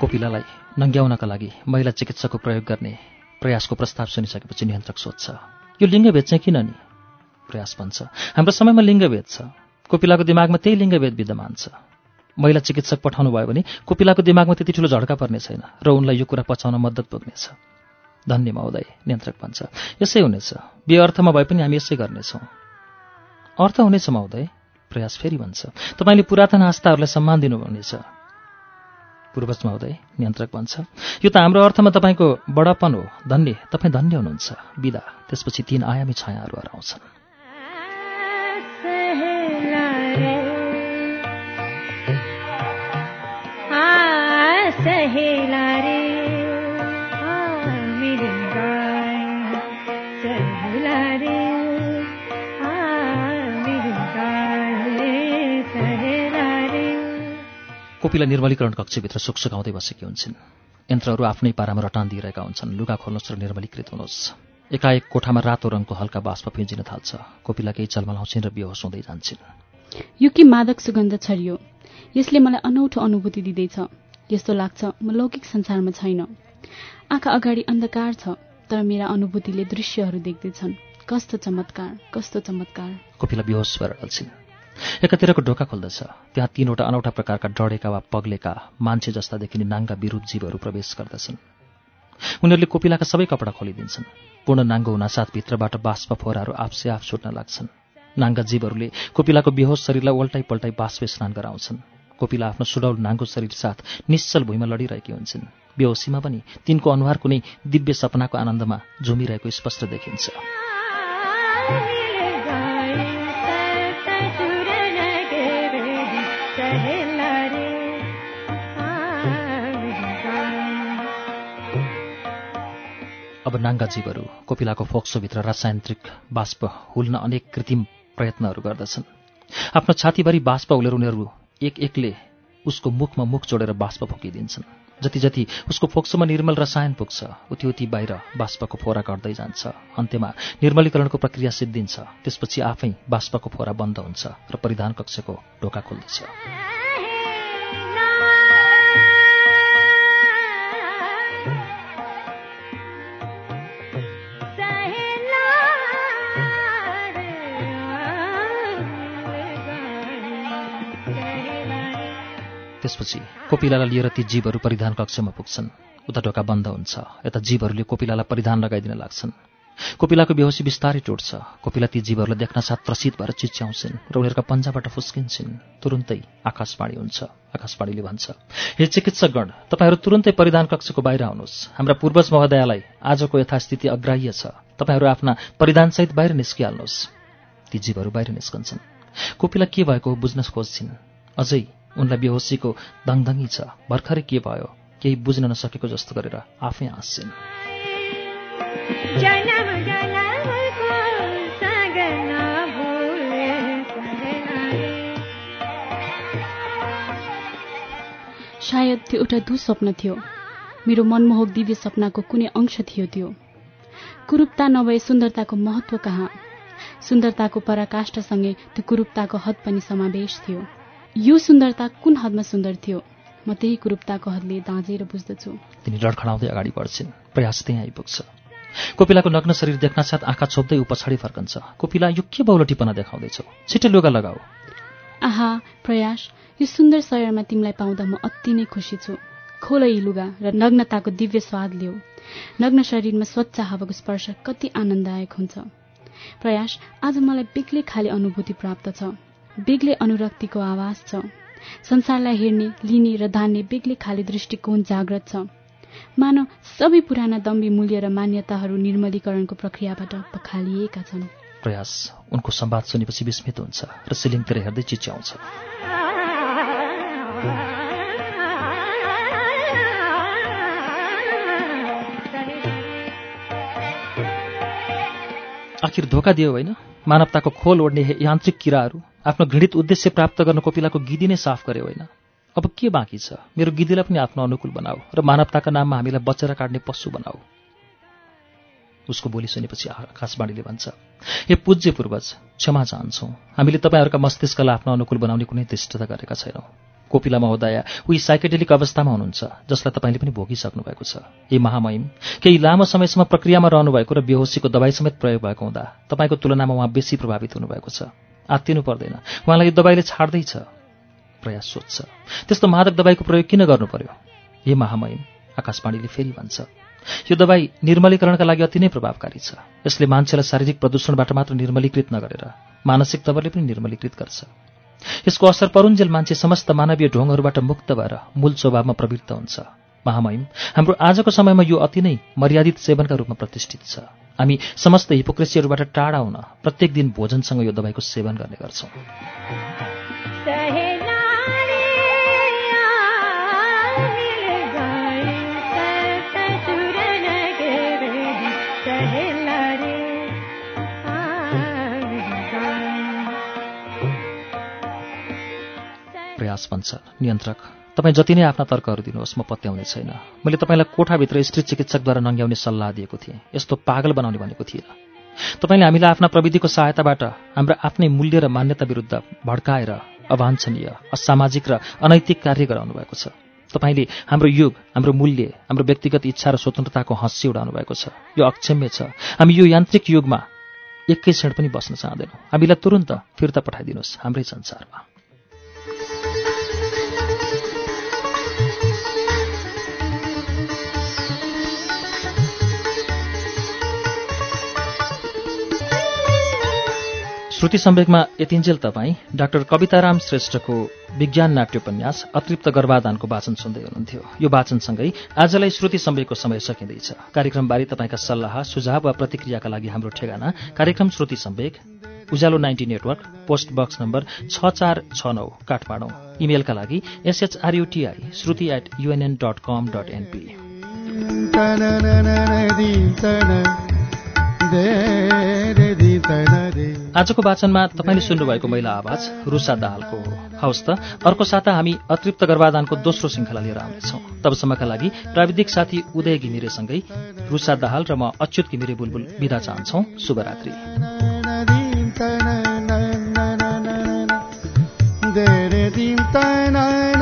कोपिलालाई नङ्ग्याउनका लागि महिला चिकित्सकको प्रयोग गर्ने प्रयासको प्रस्ताव सुनिसकेपछि नियन्त्रक सोध्छ यो लिङ्गभेद चाहिँ किन नि? प्रयास भन्छ हाम्रो समयमा लिङ्गभेद छ। कोपिलाको दिमागमा त्यही लिङ्गभेद विद्यमान छ। महिला चिकित्सक पठाउनु भयो भने कोपिलाको दिमागमा त्यति ठुलो झड्का पर्ने छैन र उनलाई यो कुरा पचाउन मद्दत पुग्नेछ। धन्य महोदय नियन्त्रक भन्छ यसै हुनेछ। बे अर्थमा भए पनि हामी यसै गर्नेछौँ। अर्थ हुनेछ महोदय प्रयास फेरि भन्छ तपाईँले पुरातन आस्थाहरूलाई सम्मान दिनुहुनेछ। पूर्वज महोदय नियन्त्रक भन्छ यो त हाम्रो अर्थमा तपाईँको बडापन हो। धन्य तपाईँ धन्य हुनुहुन्छ। विदा त्यसपछि तीन आयामी छायाहरू हराउँछन्। सहेला रे मेरी गाय सहेला रे कोपिला निर्मलीकरण कक्षभित्र सुकसुकाउँदै बसेकी हुन्छन्। यन्त्रहरू आफ्नै पारामा रटान दिइरहेका हुन्छन्। लुगा खोल्नुहोस् र निर्मलीकृत हुनुहोस्। एकाएक कोठामा रातो रङको हल्का बाष्प फिँजिन थाल्छ। कोपिला केही चलमलाउँछिन् र बेहोस हुँदै जान्छन्। यो के मादक सुगन्ध छरियो? यसले मलाई अनौठो अनुभूति दिँदैछ। यस्तो लाग्छ म लौकिक संसारमा छैन। आँखा अगाडि अन्धकार छ तर मेरा अनुभूतिले दृश्यहरू देख्दैछन्। कस्तो चमत्कार कस्तो चमत्कार। कोपिला बेहोस भएर डल्छिन् एकातिरको ढोका खोल्दछ। त्यहाँ तीनवटा अनौठा प्रकारका डढेका वा पग्लेका मान्छे जस्ता देखिने नाङ्गा विरूप जीवहरू प्रवेश गर्दछन्। उनीहरूले कोपिलाका सबै कपडा खोलिदिन्छन्। पूर्ण नाङ्गो हुनासाथ भित्रबाट बाष्प फोराहरू आफसे आफ छुट्न लाग्छन्। नाङ्गा जीवहरूले कोपिलाको बेहोस शरीरलाई उल्टाइ पल्टाइ बाष्प स्नान गराउँछन्। कोपिला आफ्नो सुडौल नाङ्गो शरीर साथ निश्चल भुइँमा लडिरहेकी हुन्छन्। बेहोसीमा पनि तिनको अनुहार कुनै दिव्य सपनाको आनन्दमा झुमिरहेको स्पष्ट देखिन्छ। अब नाङ्गा जीवहरू कोपिलाको फोक्सोभित्र रासायन्त्रिक बाष्प हुल्न अनेक कृत्रिम प्रयत्नहरू गर्दछन्। आफ्नो छातीभरि बाष्प उलेर उनीहरू एक एकले उसको मुखमा मुख जोडेर बाष्प फुकिदिन्छन्। जति जति उसको फोक्सोमा निर्मल रसायन पुग्छ उति उति बाहिर बाष्पको फोरा घट्दै जान्छ। अन्त्यमा निर्मलीकरणको प्रक्रिया सिद्धिन्छ त्यसपछि आफै बाष्पको फोरा बन्द हुन्छ र परिधान कक्षको ढोका खोल्दछ। त्यसपछि कोपिलालाई लिएर ती जीवहरू परिधान कक्षमा पुग्छन्। उता ढोका बन्द हुन्छ। यता जीवहरूले कोपिलालाई परिधान लगाइदिन लाग्छन्। कोपिलाको बेहोसी बिस्तारै टुट्छ। कोपिला ती जीवहरूलाई देख्न साथ प्रसिद्ध भएर चिच्याउँछिन् र उनीहरूका पन्जाबाट फुस्किन्छन्। तुरुन्तै आकाशवाणी हुन्छ। आकाशवाणीले भन्छ हे चिकित्सकगण तपाईँहरू तुरुन्तै परिधान कक्षको बाहिर आउनुहोस्। हाम्रा पूर्वज महोदयालाई आजको यथास्थिति अग्राह्य छ। तपाईँहरू आफ्ना परिधानसहित बाहिर निस्किहाल्नुहोस्। ती जीवहरू बाहिर निस्कन्छन्। कोपिला के भएको बुझ्न खोज्छिन्। अझै उनलाई बेहोसीको दङदङ्गी छ। भर्खरै के भयो? केही बुझ्न नसकेको जस्तो गरेर आफै हाँस्छिन्। सायद त्यो एउटा दुस्वप्न थियो। मेरो मनमोहक दिव्य सपनाको कुनै अंश थियो त्यो। कुरूपता नभए सुन्दरताको महत्व कहाँ? सुन्दरताको पराकाष्ठसँगै त्यो कुरूपताको हद पनि समावेश थियो। यो सुन्दरता कुन हदमा सुन्दर थियो? म त्यही कुरूपताको हदले दाँजेर बुझ्दछु। तिनी लडखडाउँदै अगाडि बढ्छिन्। प्रयास त्यहीँ आइपुग्छ। कोपिलाको नग्न शरीर देख्न साथ आँखा छोप्दै ऊ पछाडि फर्कन्छ। कोपिला यो के बौलटीपना देखाउँदैछौ? छिटो लुगा लगाऊ। आहा प्रयास। यो सुन्दर शरीरमा तिमीलाई पाउँदा म अति नै खुसी छु। खोल यी लुगा र नग्नताको दिव्य स्वाद लिऊ नग्न शरीरमा स्वच्छ हावाको स्पर्श कति आनन्ददायक हुन्छ। प्रयास आज मलाई बेग्लै खाले अनुभूति प्राप्त छ। बेग्लै अनुरक्तिको आवाज छ। संसारलाई हेर्ने लिने र धान्ने बेग्लै खाले दृष्टिकोण जाग्रत छ। मानव सबै पुराना दम्बी मूल्य र मान्यताहरू निर्मलीकरणको प्रक्रियाबाट पखालिएका छन्। प्रयास उनको संवाद सुनेपछि विस्मित हुन्छ र सिलिङतिर हेर्दै चिच्याउँछ। आखिर धोका दियो होइन? मानवताको खोल ओड्ने यान्त्रिक किराहरू। आफ्नो घृणित उद्देश्य प्राप्त गर्न कोपिलाको गिदी नै साफ गरे होइन। अब के बाँकी छ? मेरो गिदीलाई पनि आफ्नो अनुकूल बनाऊ र मानवताका नाममा हामीलाई बचेर काट्ने पशु बनाऊ। उसको बोली सुनेपछि आकाशवाणीले भन्छ हे पूज्य पूर्वज क्षमा चाहन्छौँ। हामीले तपाईँहरूका मस्तिष्कलाई आफ्नो अनुकूल बनाउने कुनै दृष्टता गरेका छैनौँ। कोपिला महोदया उही साइकेडेलिक अवस्थामा हुनुहुन्छ जसलाई तपाईँले पनि भोगिसक्नु भएको छ। ए महामहिम केही लामो समयसम्म प्रक्रियामा रहनुभएको र बेहोसीको दबाई समेत प्रयोग भएको हुँदा तपाईँको तुलनामा उहाँ बेसी प्रभावित हुनुभएको छ। आत्तिनु पर्दैन। उहाँलाई यो दबाईले छाड्दैछ। प्रयास सोध्छ। त्यस्तो मादक दबाईको प्रयोग किन गर्नु पर्यो? हे महामहिम आकाशवाणीले फेरि भन्छ। यो दबाई निर्मलीकरणका लागि अति नै प्रभावकारी छ। यसले मान्छेलाई शारीरिक प्रदूषणबाट मात्र निर्मलीकृत नगरेर मानसिक तवरले पनि निर्मलीकृत गर्छ। यसको असर परुन्जेल मान्छे समस्त मानवीय ढोङहरूबाट मुक्त भएर मूल स्वभावमा प्रवृत्त हुन्छ। महामहिम हाम्रो आजको समयमा यो अति नै मर्यादित सेवनका रूपमा प्रतिष्ठित छ। हामी समस्त हिपोक्रेसीहरूबाट टाढा हुन प्रत्येक दिन भोजनसँग यो दबाईको सेवन गर्ने गर्छौँ। प्रयास भन्छ नियन्त्रक। तपाईँ जति नै आफ्ना तर्कहरू दिनुहोस् म पत्याउने छैन। मैले तपाईँलाई कोठाभित्र स्त्री चिकित्सकद्वारा नङ्ग्याउने सल्लाह दिएको थिएँ। यस्तो पागल बनाउने भनेको थिएन। तपाईँले हामीलाई आफ्ना प्रविधिको सहायताबाट हाम्रा आफ्नै मूल्य र मान्यता विरुद्ध भड्काएर अवाञ्छनीय असामाजिक र अनैतिक कार्य गराउनु भएको छ। तपाईँले हाम्रो युग हाम्रो मूल्य हाम्रो व्यक्तिगत इच्छा र स्वतन्त्रताको हँसी उडाउनु भएको छ। यो अक्षम्य छ। हामी यो यान्त्रिक युगमा एकै क्षण पनि बस्न चाहँदैनौँ। हामीलाई तुरन्त फिर्ता पठाइदिनुहोस् हाम्रै संसारमा। श्रुति सम्वेकमा यतिन्जेल तपाईँ। डाक्टर कविताराम श्रेष्ठको विज्ञान नाट्योपन्यास अतृप्त गर्भाधानको वाचन सुन्दै हुनुहुन्थ्यो। यो वाचनसँगै आजलाई श्रुति सम्वेकको समय सकिँदैछ। कार्यक्रमबारे तपाईँका सल्लाह सुझाव वा प्रतिक्रियाका लागि हाम्रो ठेगाना कार्यक्रम Shruti Sambeg Ujyaalo ninety network post box number छ चार छ नौ काठमाडौँ। इमेलका लागि S H R U T I Shruti at U N N dot com dot N P आजको वाचनमा तपाईँले सुन्नुभएको महिला आवाज रुसा दाहालको हो हवस् त। अर्को साता हामी अतृप्त गर्भाधानको दोस्रो श्रृङ्खला लिएर आउनेछौँ। तबसम्मका लागि प्राविधिक साथी उदय घिमिरेसँगै रुसा दाहाल र म अच्युत घिमिरे बुलबुल विदा चाहन्छौँ। शुभरात्रि।